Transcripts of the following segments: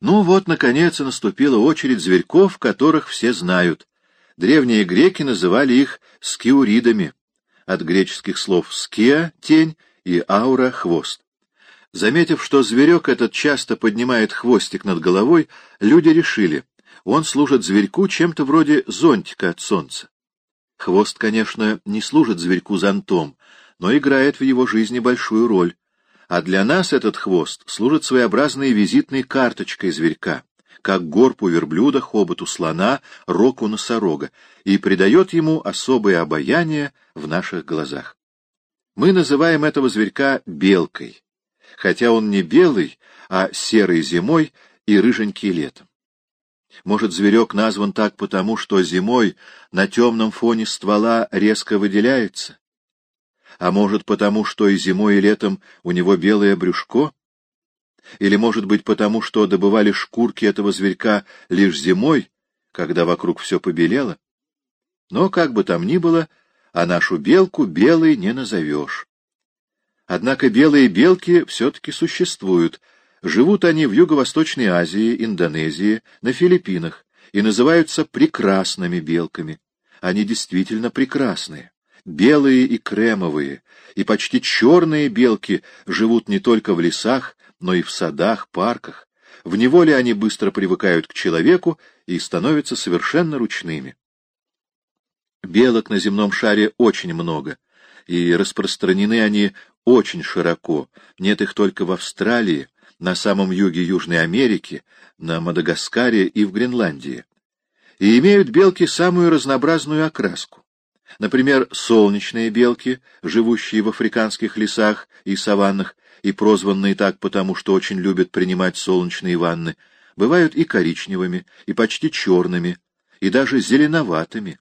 Ну вот, наконец, и наступила очередь зверьков, которых все знают. Древние греки называли их скиуридами, от греческих слов «ския» — тень и «аура» — хвост. Заметив, что зверек этот часто поднимает хвостик над головой, люди решили, он служит зверьку чем-то вроде зонтика от солнца. Хвост, конечно, не служит зверьку зонтом, но играет в его жизни большую роль. А для нас этот хвост служит своеобразной визитной карточкой зверька, как горб у верблюда, хобот у слона, рог у носорога, и придает ему особое обаяние в наших глазах. Мы называем этого зверька белкой, хотя он не белый, а серый зимой и рыженький летом. Может, зверек назван так потому, что зимой на темном фоне ствола резко выделяется? А может, потому, что и зимой, и летом у него белое брюшко? Или, может быть, потому, что добывали шкурки этого зверька лишь зимой, когда вокруг все побелело? Но, как бы там ни было, а нашу белку белой не назовешь. Однако белые белки все-таки существуют, Живут они в Юго-Восточной Азии, Индонезии, на Филиппинах и называются прекрасными белками. Они действительно прекрасные. Белые и кремовые, и почти черные белки живут не только в лесах, но и в садах, парках. В неволе они быстро привыкают к человеку и становятся совершенно ручными. Белок на земном шаре очень много, и распространены они очень широко, нет их только в Австралии, на самом юге Южной Америки, на Мадагаскаре и в Гренландии. И имеют белки самую разнообразную окраску. Например, солнечные белки, живущие в африканских лесах и саваннах, и прозванные так потому, что очень любят принимать солнечные ванны, бывают и коричневыми, и почти черными, и даже зеленоватыми.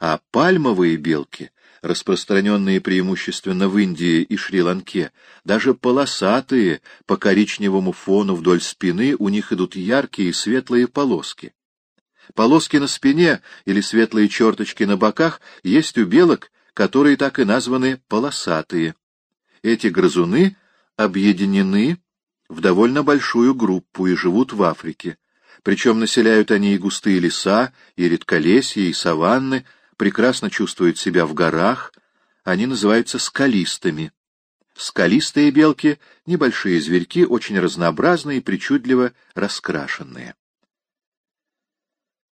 А пальмовые белки распространенные преимущественно в Индии и Шри-Ланке, даже полосатые, по коричневому фону вдоль спины у них идут яркие светлые полоски. Полоски на спине или светлые черточки на боках есть у белок, которые так и названы полосатые. Эти грызуны объединены в довольно большую группу и живут в Африке. Причем населяют они и густые леса, и редколесья, и саванны, прекрасно чувствуют себя в горах, они называются скалистыми. Скалистые белки — небольшие зверьки, очень разнообразные и причудливо раскрашенные.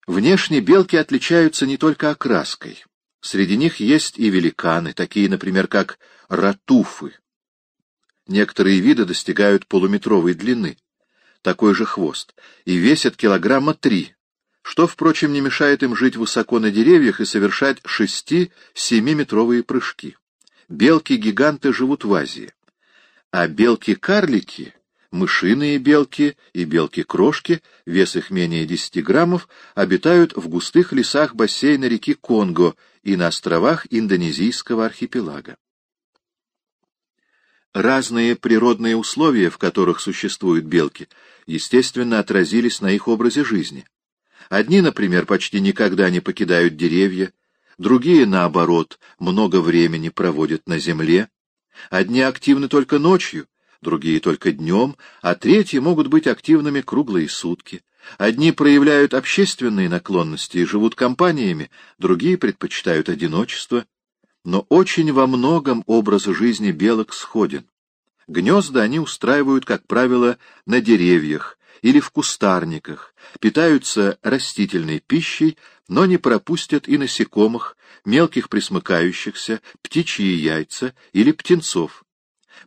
Внешне белки отличаются не только окраской. Среди них есть и великаны, такие, например, как ратуфы. Некоторые виды достигают полуметровой длины, такой же хвост, и весят килограмма три, что, впрочем, не мешает им жить высоко на деревьях и совершать шести-семиметровые прыжки. Белки-гиганты живут в Азии, а белки-карлики, мышиные белки и белки-крошки, вес их менее 10 граммов, обитают в густых лесах бассейна реки Конго и на островах Индонезийского архипелага. Разные природные условия, в которых существуют белки, естественно, отразились на их образе жизни. Одни, например, почти никогда не покидают деревья, другие, наоборот, много времени проводят на земле. Одни активны только ночью, другие только днем, а третьи могут быть активными круглые сутки. Одни проявляют общественные наклонности и живут компаниями, другие предпочитают одиночество. Но очень во многом образ жизни белок сходен. Гнезда они устраивают, как правило, на деревьях, или в кустарниках, питаются растительной пищей, но не пропустят и насекомых, мелких присмыкающихся, птичьи яйца или птенцов.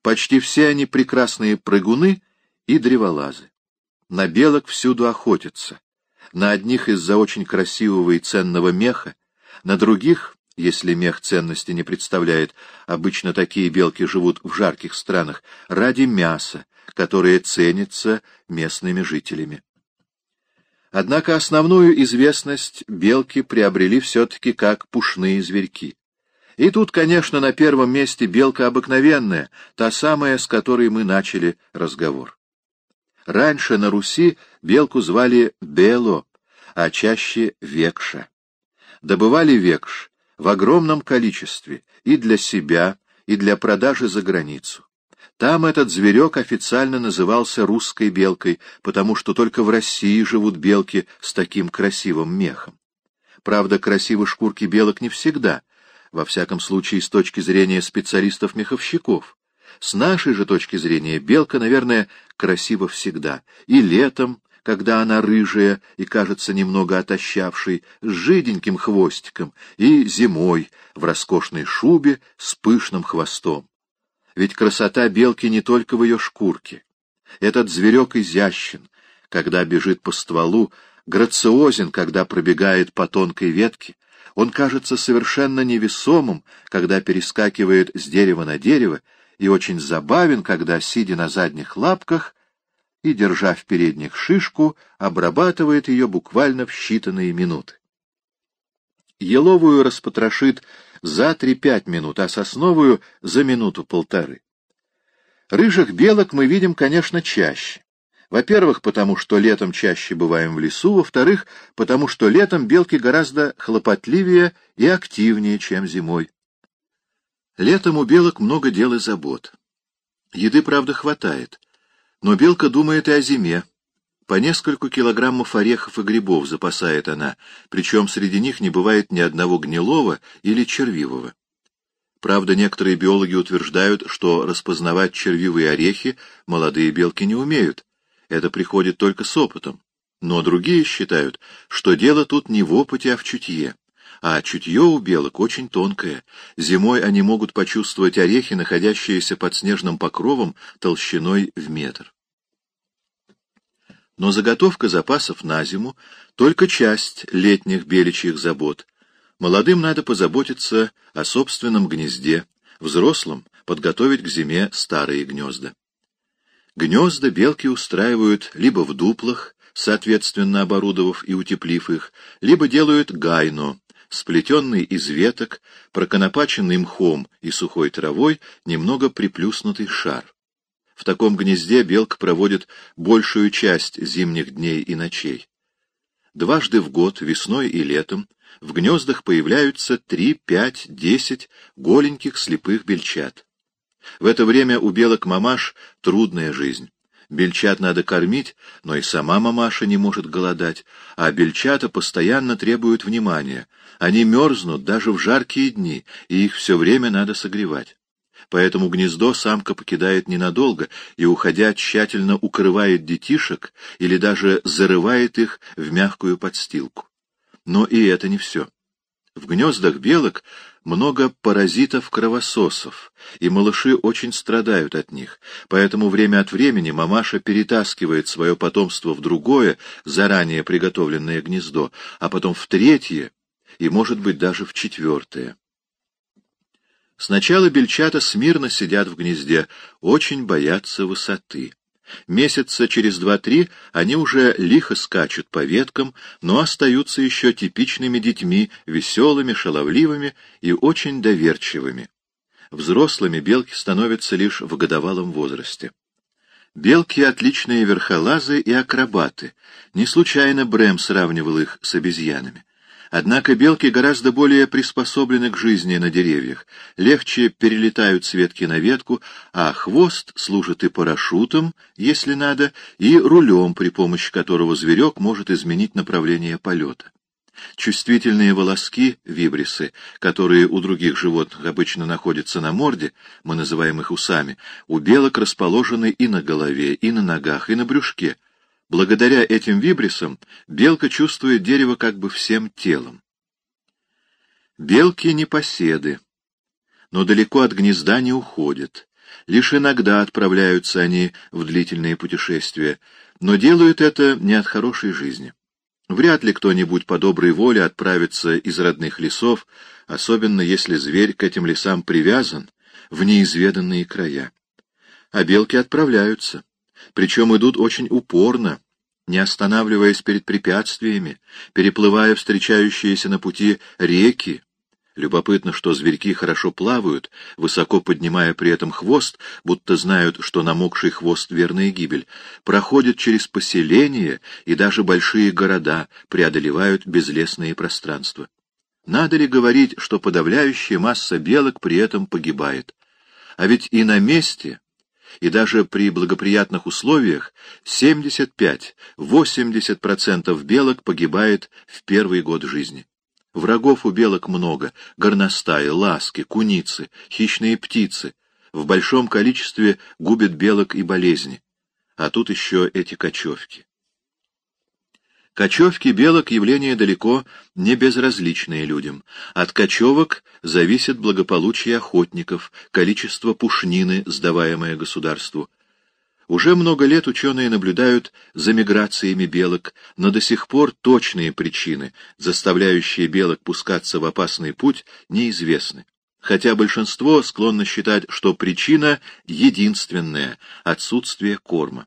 Почти все они прекрасные прыгуны и древолазы. На белок всюду охотятся. На одних из-за очень красивого и ценного меха, на других, если мех ценности не представляет, обычно такие белки живут в жарких странах, ради мяса, которое ценится местными жителями. Однако основную известность белки приобрели все-таки как пушные зверьки. И тут, конечно, на первом месте белка обыкновенная, та самая, с которой мы начали разговор. Раньше на Руси белку звали Бело, а чаще Векша. Добывали Векш в огромном количестве и для себя, и для продажи за границу. Там этот зверек официально назывался русской белкой, потому что только в России живут белки с таким красивым мехом. Правда, красивы шкурки белок не всегда, во всяком случае с точки зрения специалистов-меховщиков. С нашей же точки зрения белка, наверное, красива всегда, и летом, когда она рыжая и кажется немного отощавшей, с жиденьким хвостиком, и зимой в роскошной шубе с пышным хвостом. Ведь красота белки не только в ее шкурке. Этот зверек изящен, когда бежит по стволу, грациозен, когда пробегает по тонкой ветке. Он кажется совершенно невесомым, когда перескакивает с дерева на дерево, и очень забавен, когда, сидя на задних лапках, и, держа в передних шишку, обрабатывает ее буквально в считанные минуты. Еловую распотрошит за три-пять минут, а сосновую — за минуту-полторы. Рыжих белок мы видим, конечно, чаще. Во-первых, потому что летом чаще бываем в лесу, во-вторых, потому что летом белки гораздо хлопотливее и активнее, чем зимой. Летом у белок много дел и забот. Еды, правда, хватает. Но белка думает и о зиме. По нескольку килограммов орехов и грибов запасает она, причем среди них не бывает ни одного гнилого или червивого. Правда, некоторые биологи утверждают, что распознавать червивые орехи молодые белки не умеют. Это приходит только с опытом. Но другие считают, что дело тут не в опыте, а в чутье. А чутье у белок очень тонкое. Зимой они могут почувствовать орехи, находящиеся под снежным покровом толщиной в метр. Но заготовка запасов на зиму — только часть летних беличьих забот. Молодым надо позаботиться о собственном гнезде, взрослым — подготовить к зиме старые гнезда. Гнезда белки устраивают либо в дуплах, соответственно оборудовав и утеплив их, либо делают гайно, сплетенный из веток, проконопаченный мхом и сухой травой, немного приплюснутый шар. В таком гнезде белка проводит большую часть зимних дней и ночей. Дважды в год, весной и летом, в гнездах появляются три, пять, десять голеньких слепых бельчат. В это время у белок-мамаш трудная жизнь. Бельчат надо кормить, но и сама мамаша не может голодать, а бельчата постоянно требуют внимания. Они мерзнут даже в жаркие дни, и их все время надо согревать. Поэтому гнездо самка покидает ненадолго и, уходя, тщательно укрывает детишек или даже зарывает их в мягкую подстилку. Но и это не все. В гнездах белок много паразитов-кровососов, и малыши очень страдают от них, поэтому время от времени мамаша перетаскивает свое потомство в другое, заранее приготовленное гнездо, а потом в третье и, может быть, даже в четвертое. Сначала бельчата смирно сидят в гнезде, очень боятся высоты. Месяца через два-три они уже лихо скачут по веткам, но остаются еще типичными детьми, веселыми, шаловливыми и очень доверчивыми. Взрослыми белки становятся лишь в годовалом возрасте. Белки — отличные верхолазы и акробаты. Не случайно Брэм сравнивал их с обезьянами. Однако белки гораздо более приспособлены к жизни на деревьях, легче перелетают с ветки на ветку, а хвост служит и парашютом, если надо, и рулем, при помощи которого зверек может изменить направление полета. Чувствительные волоски, вибрисы, которые у других животных обычно находятся на морде, мы называем их усами, у белок расположены и на голове, и на ногах, и на брюшке, Благодаря этим вибрисам белка чувствует дерево как бы всем телом. Белки не поседы, но далеко от гнезда не уходят. Лишь иногда отправляются они в длительные путешествия, но делают это не от хорошей жизни. Вряд ли кто-нибудь по доброй воле отправится из родных лесов, особенно если зверь к этим лесам привязан, в неизведанные края. А белки отправляются причем идут очень упорно, не останавливаясь перед препятствиями, переплывая встречающиеся на пути реки. Любопытно, что зверьки хорошо плавают, высоко поднимая при этом хвост, будто знают, что намокший хвост — верная гибель, проходят через поселения и даже большие города, преодолевают безлесные пространства. Надо ли говорить, что подавляющая масса белок при этом погибает? А ведь и на месте и даже при благоприятных условиях 75-80% белок погибает в первый год жизни. Врагов у белок много — горностаи, ласки, куницы, хищные птицы. В большом количестве губят белок и болезни. А тут еще эти кочевки. Кочевки белок — явление далеко не безразличное людям. От кочевок зависит благополучие охотников, количество пушнины, сдаваемое государству. Уже много лет ученые наблюдают за миграциями белок, но до сих пор точные причины, заставляющие белок пускаться в опасный путь, неизвестны. Хотя большинство склонно считать, что причина единственная — отсутствие корма.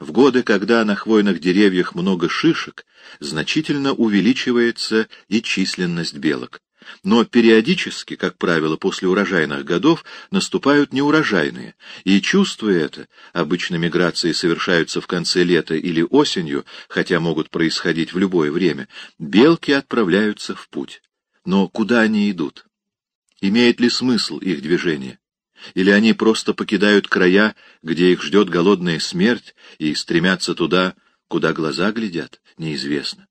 В годы, когда на хвойных деревьях много шишек, значительно увеличивается и численность белок. Но периодически, как правило, после урожайных годов, наступают неурожайные, и, чувствуя это, обычно миграции совершаются в конце лета или осенью, хотя могут происходить в любое время, белки отправляются в путь. Но куда они идут? Имеет ли смысл их движение? Или они просто покидают края, где их ждет голодная смерть, и стремятся туда, куда глаза глядят, неизвестно.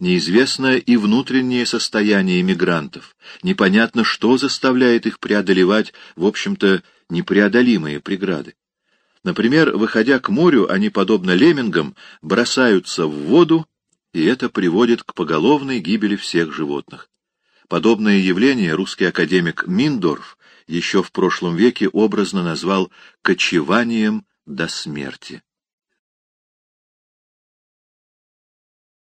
Неизвестно и внутреннее состояние мигрантов. Непонятно, что заставляет их преодолевать, в общем-то, непреодолимые преграды. Например, выходя к морю, они, подобно леммингам, бросаются в воду, и это приводит к поголовной гибели всех животных. Подобное явление русский академик Миндорф еще в прошлом веке образно назвал «кочеванием до смерти».